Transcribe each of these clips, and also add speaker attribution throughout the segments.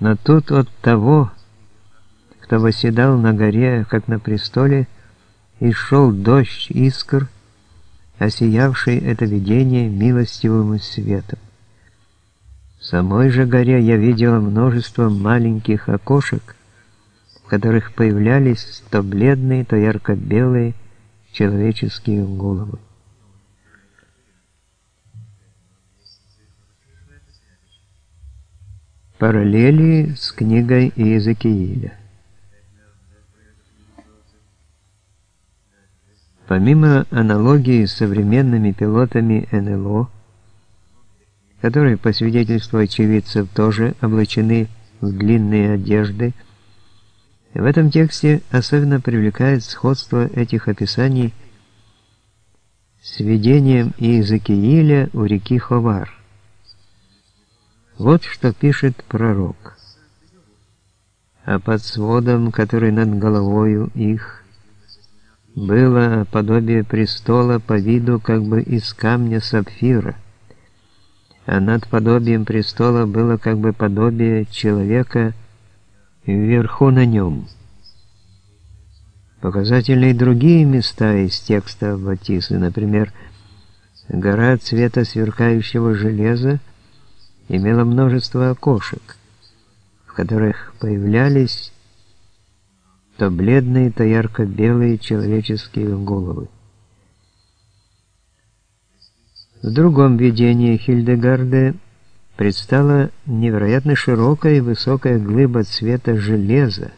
Speaker 1: Но тут от того, кто восседал на горе, как на престоле, и шел дождь искр, осиявший это видение милостивым светом. В самой же горе я видела множество маленьких окошек, в которых появлялись то бледные, то ярко-белые человеческие головы. Параллели с книгой Иезекииля. Помимо аналогии с современными пилотами НЛО, которые, по свидетельству очевидцев, тоже облачены в длинные одежды, в этом тексте особенно привлекает сходство этих описаний с видением Иезекииля у реки Ховар. Вот что пишет пророк. А под сводом, который над головою их, было подобие престола по виду как бы из камня сапфира, а над подобием престола было как бы подобие человека вверху на нем. Показательны и другие места из текста Батисы, например, гора цвета сверкающего железа, имела множество окошек, в которых появлялись то бледные, то ярко-белые человеческие головы. В другом видении Хильдегарде предстала невероятно широкая и высокая глыба цвета железа,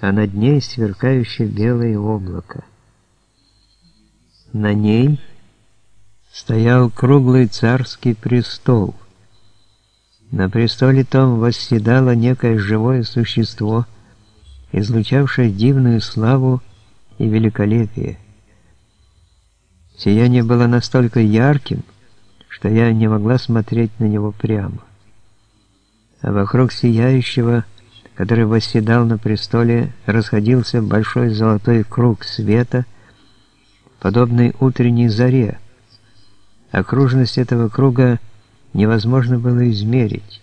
Speaker 1: а над ней сверкающее белое облако. На ней – стоял круглый царский престол. На престоле том восседало некое живое существо, излучавшее дивную славу и великолепие. Сияние было настолько ярким, что я не могла смотреть на него прямо. А вокруг сияющего, который восседал на престоле, расходился большой золотой круг света, подобный утренней заре, Окружность этого круга невозможно было измерить.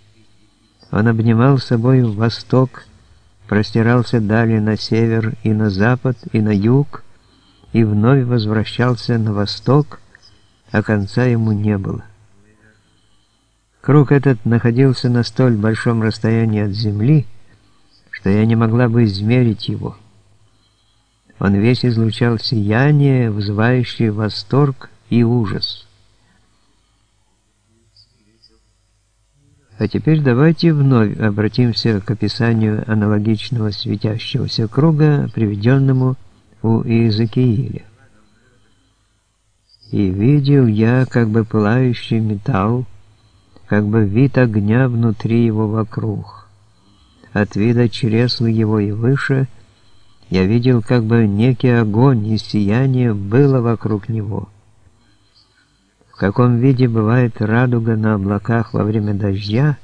Speaker 1: Он обнимал собой восток, простирался далее на север и на запад и на юг, и вновь возвращался на восток, а конца ему не было. Круг этот находился на столь большом расстоянии от земли, что я не могла бы измерить его. Он весь излучал сияние, вызывающее восторг и ужас. А теперь давайте вновь обратимся к описанию аналогичного светящегося круга, приведенному у Иезекииля. «И видел я как бы пылающий металл, как бы вид огня внутри его вокруг. От вида чресла его и выше я видел как бы некий огонь и сияние было вокруг него» каком виде бывает радуга на облаках во время дождя,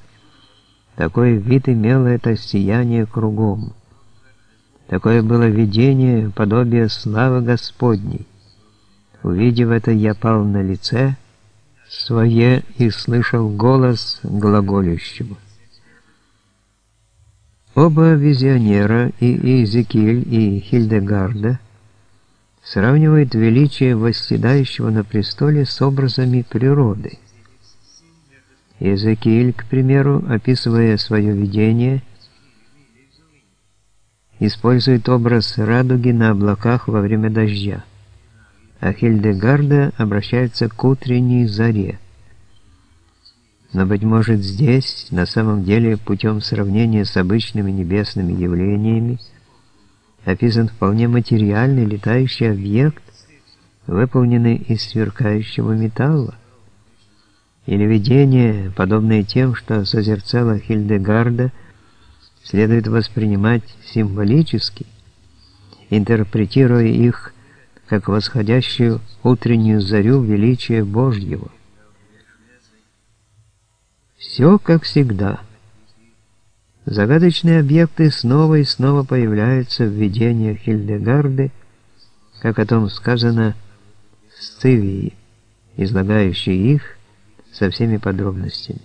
Speaker 1: такой вид имело это сияние кругом. Такое было видение, подобие славы Господней. Увидев это, я пал на лице свое и слышал голос глаголющего. Оба визионера, и Иезекииль, и Хильдегарда, сравнивает величие восседающего на престоле с образами природы. Иезекииль, к примеру, описывая свое видение, использует образ радуги на облаках во время дождя, а Хильдегарда обращается к утренней заре. Но, быть может, здесь, на самом деле, путем сравнения с обычными небесными явлениями, описан вполне материальный летающий объект, выполненный из сверкающего металла. Или видение, подобное тем, что созерцала Хильдегарда, следует воспринимать символически, интерпретируя их как восходящую утреннюю зарю величия Божьего. Все как всегда – Загадочные объекты снова и снова появляются в видениях Хильдегарды, как о том сказано в Сцивии, излагающей их со всеми подробностями.